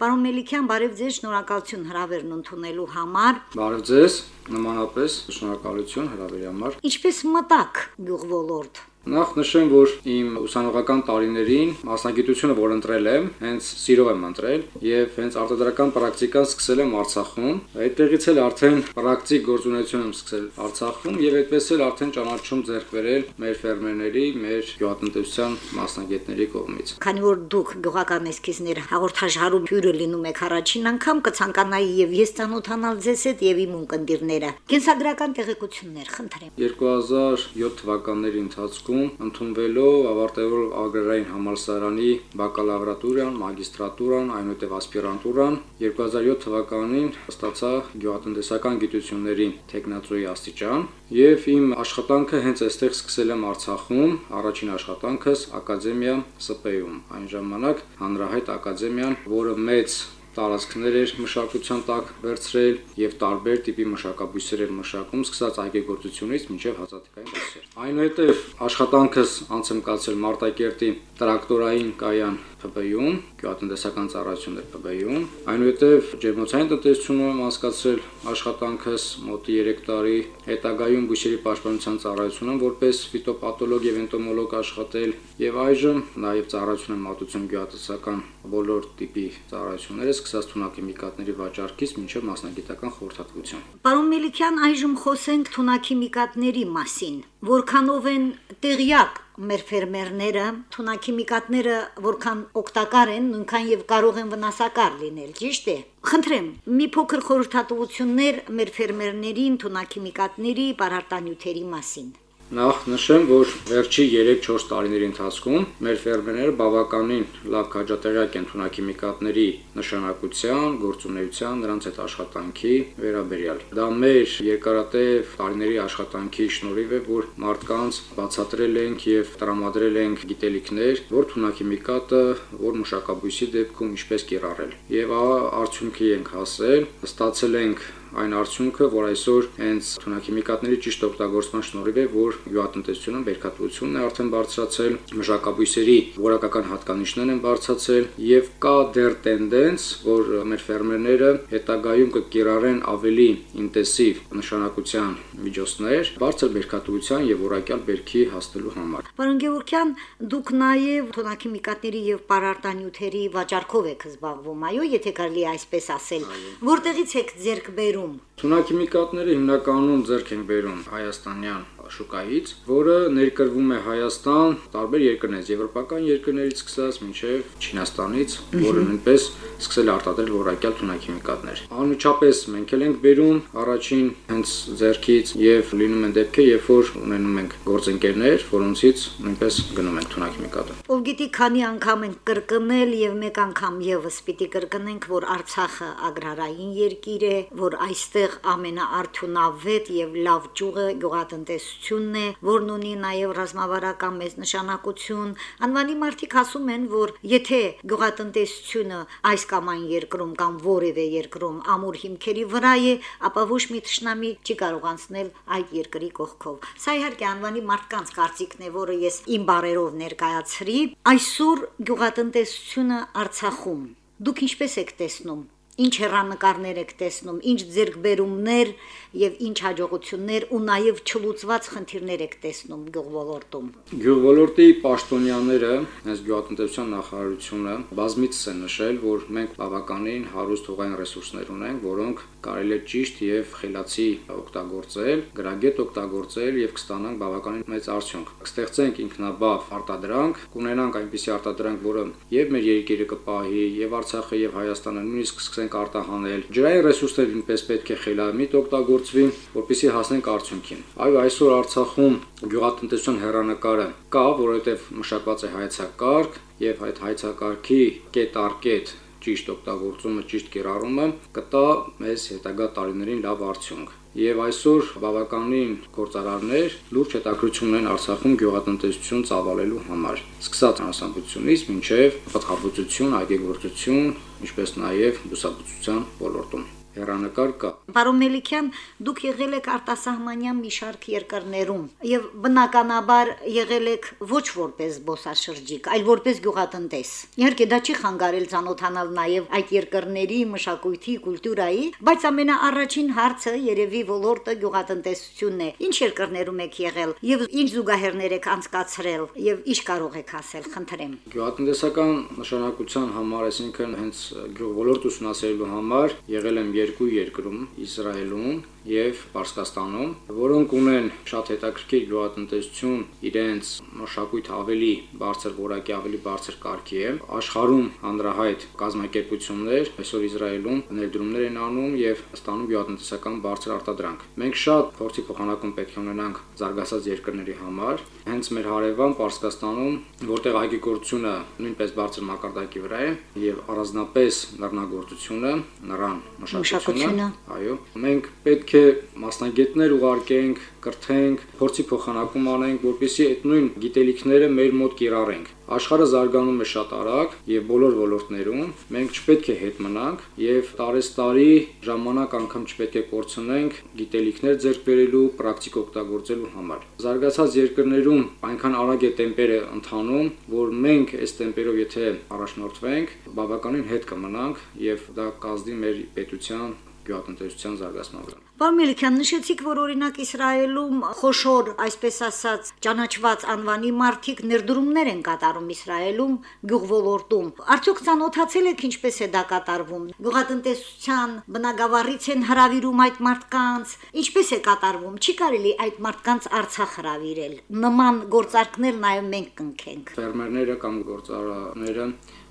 Պարոն Մելիքյան, բարև ձեզ, շնորհակալություն հրավերն ընդունելու համար։ Բարև ձեզ, նմանապես շնորհակալություն հրավերի համար։ Ինչպես մտակ գյուղ ոլորտ։ Նախ նշեմ, որ իմ ուսանողական տարիներին մասնագիտությունը, որ ընտրել եմ, հենց սիրով եմ ընտրել եւ հենց արտադրական պրակտիկան սկսել եմ Արցախում։ Այդտեղից էլ արդեն պրակտիկ գործունեություն եմ սկսել Արցախում եւ այդպես էլ արդեն ճանաչում ձեռք բերել մեր ֆերմերների, մեր գյուղատնտեսության մասնագետների կողմից։ Քանի որ դուք գյուղական էսքիզներ հաղորդաշարում հյուրը լինում եք առաջին անգամ, կցանկանայի եւ ես ցանոթանալ ձեզ հետ եւ իմ ունկնդիրները։ Կենսագրական տեղեկություններ խնդրեմ։ 2007 թվականների ընթացքում ընթացքում ընդունվելով ավարտելով ագրարային համալսարանի բակալավրատուրան, մագիստրատուրան, այնուհետև ասպիրանտուրան 2007 թվականին ստացա գյուղատնտեսական գիտությունների տեխնացուի աստիճան եւ իմ աշխատանքը հենց այստեղ սկսել եմ Արցախում, առաջին աշխատանքս ակադեմիա ՍՊ-ում։ Այն ժամանակ հանրահայտ ակադեմիան, որը մեծ տարածքներ էր մշակության տակ վերցրել եւ տարբեր տիպի մշակաբույսեր էր մշակում, սկսած այգեգործությունից մինչեւ հացատիկային բույսեր։ Այնուհետև աշխատանքս անց եմ կացել Մարտակերտի տրակտորային կայան ՓԲ-ում, գյուղատնտեսական ծառայություններ ՓԲ-ում, այնուհետև ջերմոցային տնտեսությունում անցկացրել աշխատանքս մոտ 3 տարի, հետագայում բույսերի պաշտպանության ծառայությունում որպես ֆիտոպաթոլոգ եւ էնտոմոլոգ աշխատել եւ այժմ նաեւ ծառայություն եմ մատուցում գյուղատնտեսական բոլոր տիպի ծառայությունները, սկսած թունաքիմիկատների վաճառքից մինչև մասնագիտական խորհրդատվություն։ Պարոն Մելիքյան, այժմ խոսենք թունաքիմիկատների մասին։ Որքանով են տեղյակ մեր ֆերմերները, թունաքիմիկատները որքան օգտակար են, նույնքան եւ կարող են վնասակար լինել, ճիշտ է։ Խնդրեմ, մի փոքր խորհրդատվություններ մեր ֆերմերներին թունաքիմիկատների բարարտանյութերի մասին։ Նախ նշեմ, որ վերջի 3-4 տարիների ընթացքում մեր ֆերմերները բավականին լավ քաջատեղյակ են թունաքիմիկատների նշանակության, գործունեության, նրանց հետ աշխատանքի վերաբերյալ։ Դա մեր երկարատև տարիների աշխատանքի շնորհիվ է, որ մարդկանց բացատրել ենք եւ տրամադրել ենք գիտելիքներ, որ թունաքիմիկատը, որ մշակաբույսի դեպքում ինչպես կիրառել։ Եվ արդյունքի ենք հասել, ստացել ենք այն արդյունքը, որ այսօր հենց թունաքիմիկատների ճիշտ օգտագործման շնորհիվ է, որ գյուղատնտեսությունը բերքատվությունն է արդեն բարձրացել, մշակաբույսերի որակական հատկանիշներն են բարձրացել եւ կա դեռ տենդենց, որ մեր ֆերմերները հետագայում կկիրառեն ավելի ինտենսիվ նշանակության միջոցներ բարձր բերքատվության եւ որակյալ բերքի հասնելու համար։ Պարոն Գևորգյան, դուք նաեւ թունաքիմիկատների եւ պարարտանյութերի վաճառքով եք զբաղվում, այո, եթե կարելի այսպես ասել։ Որտեղից եք ձեռք բերում բերում։ Թունաքիմիկատները հիմնականում ձեռք են բերում հայաստանյան շուկայից, որը ներկրվում է Հայաստան, տարբեր երկրներից, եվրոպական երկրներից սկսած մինչև Չինաստանից, որը նույնպես սկսել արտադրել որակյալ թունաքիմիկատներ։ Անմիջապես մենք էլ ենք բերում առաջին հենց ձեռքից եւ լինում են դեպքեր, երբ որ ունենում ենք գործընկերներ, որոնցից նույնպես գնում ենք թունաքիմիկատը։ Ով գիտի, քանի անգամ ենք կրկնել եւ մեկ անգամ եւս պիտի կրկնենք, որ Արցախը ագրարային երկիր է, որ այստեղ ամենաարդյունավետ եւ լավ ճյուղը գյուղատնտեսություն տնտեսությունն է, որն ունի նաև ռազմավարական մեծ նշանակություն։ Անվանի մարդիկ ասում են, որ եթե գյուղատնտեսությունը այս կամ այն երկրում կամ որևէ երկրում ամուր հիմքերի վրա է, ապա ոչ մի ճշնամի չի կարող անցնել այդ երկրի կողքով։ Սա իհարկե անվանի մարդկանց կարծիքն է, որը ես իմ բարերով ներկայացրի։ Այսօր գյուղատնտեսությունը Արցախում Դուք ինչպես եք տեսնում ինչ հերանեկարներ եք տեսնում, ինչ ձերկբերումներ եւ ինչ հաջողություններ ու նաեւ չլուծված խնդիրներ եք տեսնում գյուղվոլորտում։ Գյուղվոլորտի պաշտոնյաները, հենց գյուղատնտեսության նախարարությունը բազմիցս են նշել, որ մենք բավականին հարուստ հողային ռեսուրսներ ունենք, որոնք կարելի է ճիշտ եւ խելացի օգտագործել, գրագետ օգտագործել եւ կստանանք բավականին մեծ արդյունք։ Կստեղծենք ինքնաբավ արտադրանք, կունենանք այնպիսի արտադրանք, որը եւ մեր երկիրը կպահի, եւ Արցախը եւ Հայաստանը նույնիսկ սկսենք ենք արտահանել։ Ջրային ռեսուրսները նույնպես պետք է խելամիտ օգտագործվի, որպեսզի հասնենք արդյունքին։ Այո, այսօր Արցախում գյուղատնտեսության հերանեկարը կա, որովհետև մշակված է հայցակարգ եւ այդ հայցակարգի կետ առ կետ ճիշտ օգտագործումը, ճիշտ կիրառումը կտա մեզ հետագա տարիներին լավ արդյունք։ Եվ այսօր բավականին գործարարներ լուրջ հետաքրություն ունեն Արցախում գյուղատնտեսություն ծավալելու համար։ Սկսած անասնաբուծությունից մինչև պատխաբուծություն, այգեգործություն, ինչպես նաև բուսաբուծության ոլորտում։ հերանեկար կա։ Պարոն Մելիքյան, դուք եղել եք արտասահմանյան մի շարք երկրներում եւ բնականաբար եղել եք ոչ որպես զբոսաշրջիկ, այլ որպես գյուղատնտես։ Իհարկե դա չի խանգարել ցանոթանալ նաեւ այդ երկրների մշակույթի, կուլտուրայի, բայց ամենաառաջին հարցը երևի ոլորտը գյուղատնտեսությունն է։ Ինչ երկրներում եք եղել եւ ինչ զուգահեռներ եք անցկացրել եւ ինչ կարող եք ասել, խնդրեմ։ Գյուղատնտեսական նշանակության համար, այսինքն հենց գյուղ ոլորտ ուսումնասիրելու համար եղել եմ երկու երկրում՝ Իսրայելում եւ Պարսկաստանում, որոնք ունեն շատ հետաքրքիր գյուղատնտեսություն, իրենց մշակույթ ավելի բարձր որակի, ավելի բարձր կարգի է։ Աշխարհում հանրահայտ կազմակերպություններ այսօր Իսրայելում ներդրումներ են անում եւ ստանում գյուղատնտեսական բարձր արտադրանք։ Մենք շատ փորձի փոխանակում պետք է ունենանք զարգացած երկրների համար, հենց մեր հարևան Պարսկաստանում, որտեղ այգեգործությունը նույնպես բարձր մակարդակի վրա է եւ առանձնապես նռնագործությունը, նռան մշակությունը, այո, մենք պետք է մասնագետներ ուղարկենք, կրթենք, փորձի փոխանակում անենք, որպեսզի այդ նույն գիտելիքները մեր մոտ կիրառենք։ Աշխարհը զարգանում է շատ արագ եւ բոլոր ոլորտներում մենք չպետք է հետ մնանք եւ տարեստարի ժամանակ անգամ չպետք է կորցնենք գիտելիքներ ձեռք բերելու, պրակտիկ օգտագործելու համար։ Զարգացած երկրներում այնքան արագ է տեմպերը ընթանում, որ մենք այս տեմպերով եթե առաջնորդվենք, բավականին հետ կմնանք եւ դա կազդի մեր պետության գյուղատնտեսության զարգացման վրա։ Պարոն Մելիքյան, նշեցիք, որ օրինակ Իսրայելում խոշոր, այսպես ասած, ճանաչված անվանի մարդիկ ներդրումներ են կատարում Իսրայելում գյուղվոլորտում։ Արդյոք ցանոթացել եք ինչպես է դա կատարվում։ Գյուղատնտեսության բնագավառից են հravirում այդ մարդկանց, ինչպես է կատարվում։ Չի կարելի այդ մարդկանց Արցախ հravirել։ Նման գործարքներ նաև մենք կնքենք։ Ֆերմերները կամ գործարարները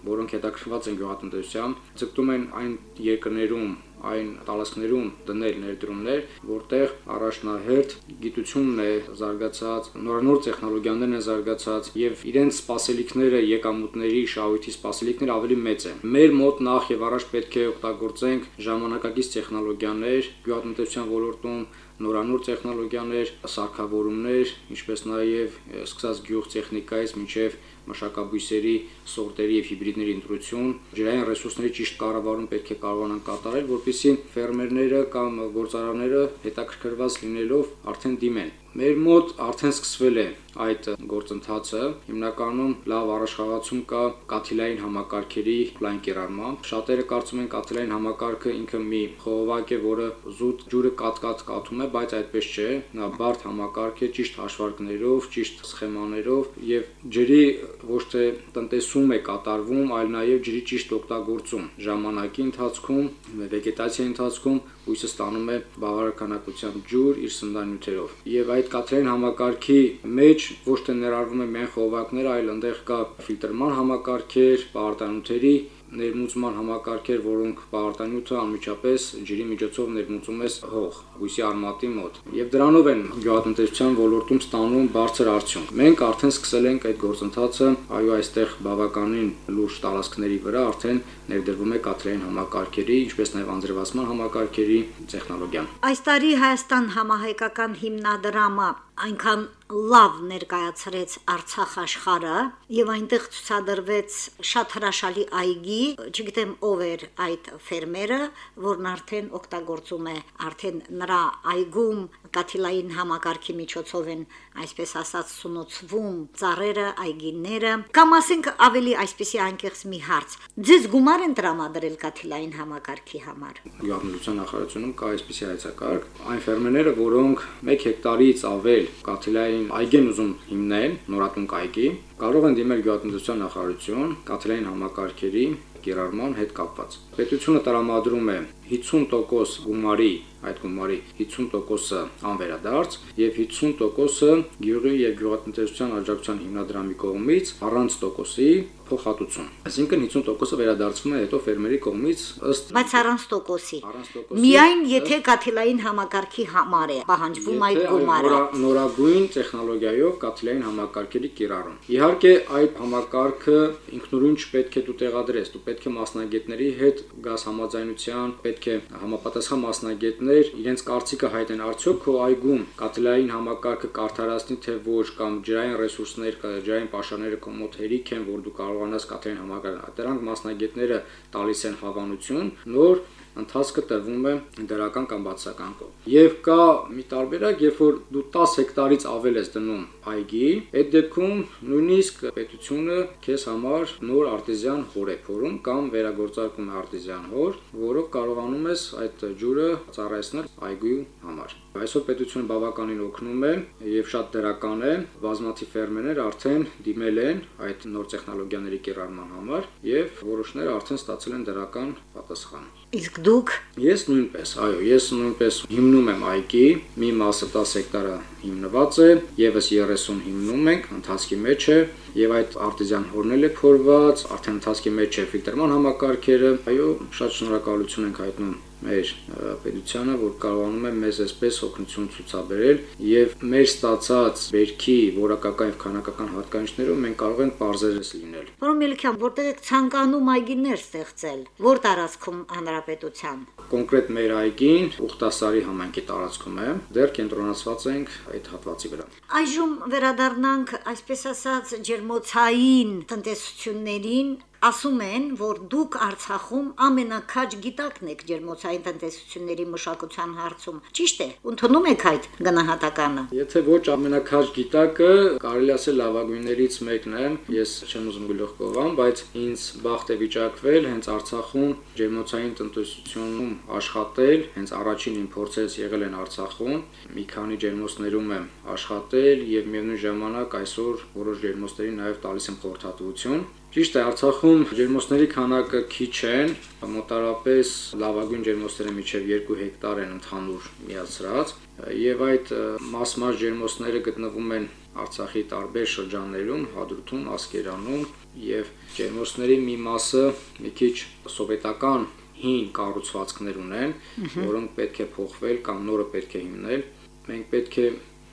որոնք հետաքրքրված են գյուղատնտեսությամբ, ցկտում են այն երկրներում այն տարածքներում դնել ներդրումներ, որտեղ առաջնահերթ գիտությունն է զարգացած, նորանոր տեխնոլոգիաներն են զարգացած եւ իրենց սպասելիքները եկամուտների շահույթի սպասելիքները ավելի մեծ են։ Մեր մոտ նախ եւ առաջ պետք է օգտագործենք ժամանակակից տեխնոլոգիաներ գյուղատնտեսության ոլորտում նորանոր տեխնոլոգիաներ, սարքավորումներ, ինչպես նաև սկսած գյուղ տեխնիկայից մինչև մշակաբույսերի, սորտերի եւ հիբրիդների ընտրություն, ջրային ռեսուրսների ճիշտ կառավարում պետք է կարողանան կատարել, որպեսզի ֆերմերները կամ գործարարները հետաքրքրված լինելով արդեն դիմեն Մեր մոտ արդեն սկսվել է այդ գործընթացը։ Հիմնականում լավ առաջխաղացում կա կաթիլային համակարգերի պլան կիրառմամբ։ Շատերը կարծում են կաթիլային համակարգը ինքը մի խողովակ է, որը զուտ ջուրը կատ-կատ կաթում է, բայց այդպես չէ։ Նա բարդ համակարգ է ճիշտ հաշվարկներով, ճիշտ սխեմաներով եւ ջրի ոչ թե տնտեսում է կատարվում, այլ նաեւ ջրի ճիշտ օգտագործում ժամանակի ընթացքում, վեգետացիայի ընթացքում հույսը ստանում է բավարարքանակությամբ ջուր իր սննդանյութերով։ Եվ այդ կաթերային համակարգի մեջ ոչ թե ներառվում է միայն խողովակները, այլ այնտեղ կա ֆիլտրման համակարգեր, պարտանյութերի ներմուծման համակարգեր, որոնք պարտանյութը անմիջապես ջրի միջոցով ներմուծում ես հող, հույսի արմատի մոտ։ Եվ դրանով են գյուղատնտեսության ոլորտում ստանում բարձր արդյունք։ Մենք արդեն սկսել ենք այդ գործընթացը, այո, այստեղ բավականին լուրջ տարածքների վրա արդեն ներդրվում է կատրային համակարգերի, ինչպես նաև անձրևացման համակարգերի տեխնոլոգիան։ Այս տարի Հայաստան համահայկական հիմնադրամը այնքան լավ ներկայացրեց Արցախ աշխարհը եւ այնտեղ ցուցադրվեց շատ հրաշալի այգի, չգիտեմ ով էր այդ ֆերմերը, որն արդեն օգտագործում է արդեն նրա այգում կաթիլային համակարգի միջոցով են այսպես ասած սունոցվում ծառերը, այգիները, կամ ասենք ավելի այսպեսի անկեղծ մի հարց։ Ձեզ գումար են տրամադրել կաթիլային համակարգի համար։ Գյուղատնտեսության նախարարությունում կա այսպեսի հայցակարգ, այն ֆերմերները, որոնք 1 հեկտարից ավել կաթիլային այգեն ուզում հիմնել, նորատուն այգի, կարող են դիմել գյուղատնտեսության նախարարություն կաթիլային համակարգերի կիրառման հետ կապված։ Պետությունը տրամադրում է 50% գումարի, այդ գումարի 50%-ը անվերադարձ եւ 50%-ը գյուղի եւ գյուղատնտեսության աջակցության հիմնադրամի կողմից առանց տոկոսի փոխհատուցում։ Այսինքն 50%-ը վերադարձվում է հետո ֆերմերի կողմից ըստ Բայց առանց տոկոսի։ Միայն եթե կաթիլային համակարգի համար է պահանջվում այդ գումարը։ Նորագույն տեխնոլոգիայով կաթիլային համակարգերի կիրառում։ Իհարկե այդ համակարգը ինքնուրույն չպետք է դու տեղադրես, դու պետք է մասնագետների հետ գազ համաձայնության, պետք է համապատասխան մասնագետներ իրենց կարծիքը հայտնեն արդյոք քո այգում կաթիլային համակարգը կարդարացնի թե ոչ կամ ջրային ռեսուրսներ, ջրային պաշարները հերիք են, որ դու կարողանաս կաթիլային համակարգ։ Դրանք մասնագետները տալիս են հավանություն, նոր ընթացքը տրվում է դրական կամ բացական կողմ։ Եվ կա մի տարբերակ, երբ որ դու 10 հեկտարից ավել ես դնում այգի, այդ դեպքում նույնիսկ պետությունը քեզ համար նոր արտեզյան հոր է փորում կամ վերագործարկում է արտեզյան հոր, որով կարողանում ես այդ ջուրը ծառայեցնել այգու համար։ Այսօր պետությունը բավականին օգնում է եւ շատ դրական է, բազմաթիվ ֆերմերներ արդեն դիմել են այդ նոր տեխնոլոգիաների կիրառման համար եւ որոշները արդեն ստացել են դրական պատասխան։ Իսկ դուք Ես նույնպես, այո, ես նույնպես հիմնում եմ այգի, մի մասը 10 հեկտարը հիմնված է, եւս 30 հիմնում ենք, ընթացքի մեջ է, եւ այդ արտեզյան հորն էլ է փորված, արդեն ընթացքի մեջ է ֆիլտրման համակարգերը։ Այո, շատ շնորհակալություն ենք հայտնում մեր պետությանը, որ կարողանում է մեզ այսպես օգնություն ցուցաբերել եւ մեր ստացած βέρքի որակական եւ քանակական հատկանիշներով մենք կարող ենք parzերես լինել։ Պարոն Մելիքյան, որտեղ եք ցանկանում այգիներ ստեղծել, որ տարածքում հանրապետության։ Կոնկրետ մեր այգին Ուխտասարի համայնքի տարածքում է, դեռ կենտրոնացված ենք այդ հատվածի վրա։ Այժմ վերադառնանք, այսպես ասած, ջերմոցային տնտեսություններին Ասում են, որ դուք Արցախում ամենակաջ գիտակն եք ջերմոցային տնտեսությունների մշակության հարցում։ Ճիշտ է։ Ընդունում եք այդ գնահատականը։ Եթե ոչ ամենակարճ գիտակը, կարելի ասել լավագույններից մեկն է, ես չեմ ուզում գլուխ կողամ, բայց ինձ բախտ է վիճակվել հենց Արցախում ջերմոցային տնտեսությունում աշխատել, հենց առաջին իմ փորձերս եղել են Արցախում։ Մի քանի ջերմոցներում եմ աշխատել եւ միևնույն ժամանակ այսօր որոշ ջերմոցների նաեւ տալիս եմ խորհրդատվություն Ճիշտ է, Արցախում ջերմոցների քանակը քիչ են, մոտարապես լավագույն ջերմոցները միջև 2 հեկտար են ընդհանուր միացրած, եւ այդ մաս-մաս ջերմոցները գտնվում են Արցախի տարբեր շրջաններում, Հադրութում, Ասկերանում եւ ջերմոցների մի մասը մի քիչ սովետական հին կառուցվածքներ ունեն, որոնք պետք է փոխվել կամ նորը պետք է հիմնել։ Մենք պետք է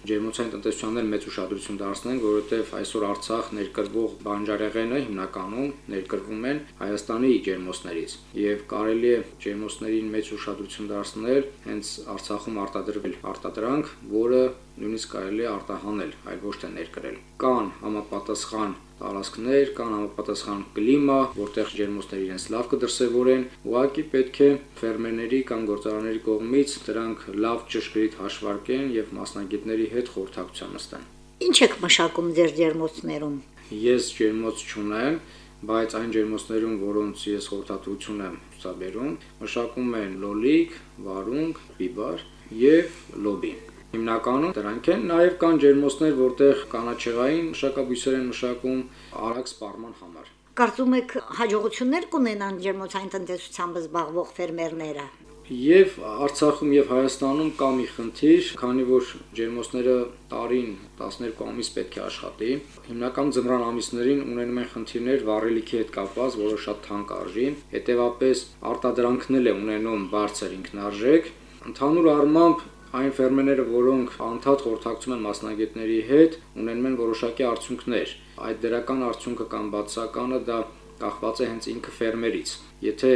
ջերմոցային տնտեսությաններ մեծ ուշադրություն դարձնենք, որովհետև այսօր Արցախ ներկրվող բանջարեղենը հիմնականում ներկրվում են Հայաստանի ջերմոցներից եւ կարելի է ջերմոցներին մեծ ուշադրություն դարձնել հենց Արցախում արտադրվել արտադրանք, որը նույնիսկ կարելի է արտահանել, այլ ոչ թե ներկրել։ Կան համապատասխան տարածքներ, կան համապատասխան կլիմա, որտեղ ջերմոցները իրենց լավ կդրսևորեն, ուղղակի պետք է ֆերմերների կամ գործարանների կողմից դրանք լավ ճշգրիտ հաշվարկեն եւ մասնագետների հետ խորհրդակցության նստեն։ Ինչ եք մշակում ձեր ջերմոցներում։ Ես ջերմոց չունեմ, բայց այն ջերմոցներում, որոնց ես խորհրդատվություն եմ ցուցաբերում, մշակում են լոլիկ, վարունգ, բիբար եւ լոբի։ Հիմնականում դրանք են, նաև կան ջերմոցներ, որտեղ կանաչեղային մշակաբույսեր են մշակում արագ սպառման համար։ Կարծում եք հաջողություններ կունենան ջերմոցային տնտեսությամբ զբաղվող ֆերմերները։ Եվ Արցախում եւ Հայաստանում կա մի խնդիր, քանի որ ջերմոցները տարին 12 ամիս պետք է աշխատի։ Հիմնական ձմռան ամիսներին ունենում են խնդիրներ վառելիքի հետ կապված, որը շատ թանկ արժի։ Հետևաբար արտադրանքն էլ է ունենում բարձր ինքնարժեք։ Ընդհանուր առմամբ այն ֆերմերները, որոնք անդադ խորհրդակցում են մասնագետների հետ, ունենում են որոշակի արդյունքներ։ Այդ դրական արդյունքը կամ բացականը դա կախված է հենց ինքը ֆերմերից։ Եթե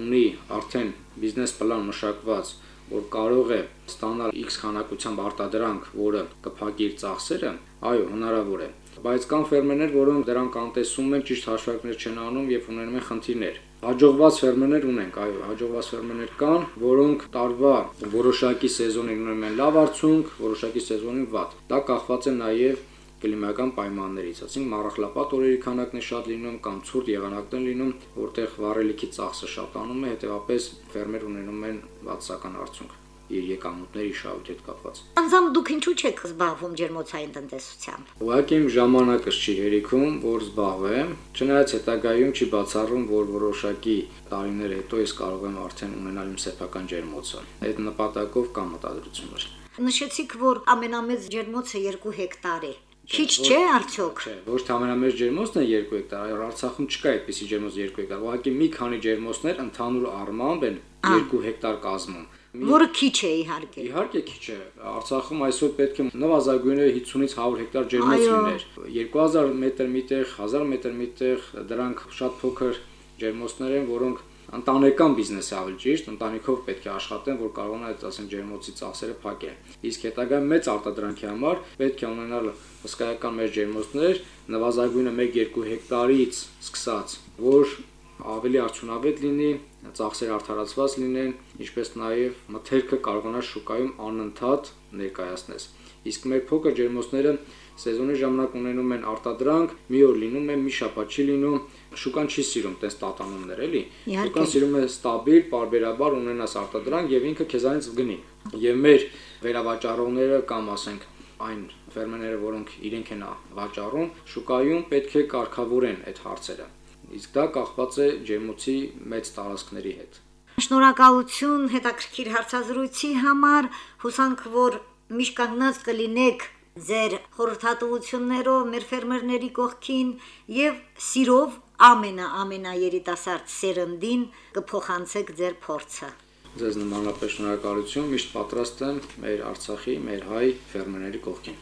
ունի արդեն բիզնես պլան մշակված, որ կարող է ստանալ X քանակությամբ արտադրանք, որը կփակի իր ծախսերը, այո, հնարավոր է բայց կան ֆերմերներ, որոնք դրանք անտեսում են, ճիշտ հաշվարկներ չեն անում եւ ունենում են խնդիրներ։ Հաջողված ֆերմերներ ունենք, այո, հաջողված ֆերմերներ կան, որոնք տարվա որոշակի սեզոնին ունենում են լավ արդյունք, որոշակի սեզոնին վատ։ Դա կախված է նաեւ կլիմայական պայմաններից, ասենք մառախլապատ օրերի քանակն է շատ լինում կամ ցուրտ եղանակն է լինում, որտեղ վառելիքի ծախսը շատանում է, հետեւապես ֆերմեր ունենում են բացական արդյունք իր եկամուտների շահույթ հետ կապված։ Անձամբ դուք ինչու չեք զբաղվում ջերմոցային տնտեսությամբ։ Ուղղակի իմ ժամանակս չի հերիքում, որ զբաղվեմ, չնայած հետագայում չի բացառվում, որ որոշակի տարիներ հետո ես կարող եմ արդեն ունենալ իմ սեփական ջերմոցը։ Այդ նպատակով կա մտադրություններ։ Նշեցիք, որ ամենամեծ ջերմոցը 2 հեկտար է։ Քիչ չէ արդյոք։ Չէ, ոչ թե ամենամեծ ջերմոցն է 2 հեկտար, այլ Արցախում չկա այդպիսի ջերմոց 2 հեկտար։ Ուղղակի մի քանի ջերմոցներ ընդհանուր առմամբ են 2 հեկտար կազմում։ Որը քիչ է իհարկե։ Իհարկե քիչ է։ Արցախում այսօր պետք է նվազագույնը 50-ից 100 հեկտար ջերմոց լիներ։ 2000 մետր միտեղ, 1000 մետր միտեղ դրանք շատ փոքր ջերմոցներ են, որոնք ընտանեկան բիզնես է ավելի ճիշտ, ընտանիքով պետք է աշխատեն, որ կարողանա այդ ասենք ջերմոցի ծախսերը փակել։ Իսկ հետագա մեծ արտադրանքի համար պետք է ունենալ հսկայական մեր ջերմոցներ, նվազագույնը 1-2 հեկտարից սկսած, որ ավելի արդյունավետ լինի ծախսերը արդարացված լինեն, ինչպես նաև մթերքը կարողանա շուկայում անընդհատ ներկայացնես։ Իսկ մեր փոքր ջերմոցները սեզոնի ժամանակ ունենում են արտադրանք, մի օր լինում է, մի շաբաթ չի լինում, շուկան չի սիրում տես տատանումներ, էլի։ Շուկան սիրում է ստաբիլ, parberabar ունենաս արտադրանք եւ ինքը քեզանից գնի։ Եվ մեր վերավաճառողները կամ ասենք այն ֆերմերները, որոնք իրենք են վաճառում, շուկայում պետք է կարգավորեն այդ հարցերը։ Իսկ դա կախված է ջերմոցի մեծ տարածքների հետ։ Շնորհակալություն հետաքրքիր հարցազրույցի համար։ Հուսանք, որ միշտ կանգնած կլինեք ձեր խորհրդատվություններով մեր ֆերմերների կողքին եւ սիրով ամենա ամենա երիտասարդ սերնդին կփոխանցեք ձեր փորձը։ Ձեզ նմանապես շնորհակալություն, միշտ պատրաստ եմ մեր Արցախի, մեր հայ ֆերմերների կողքին։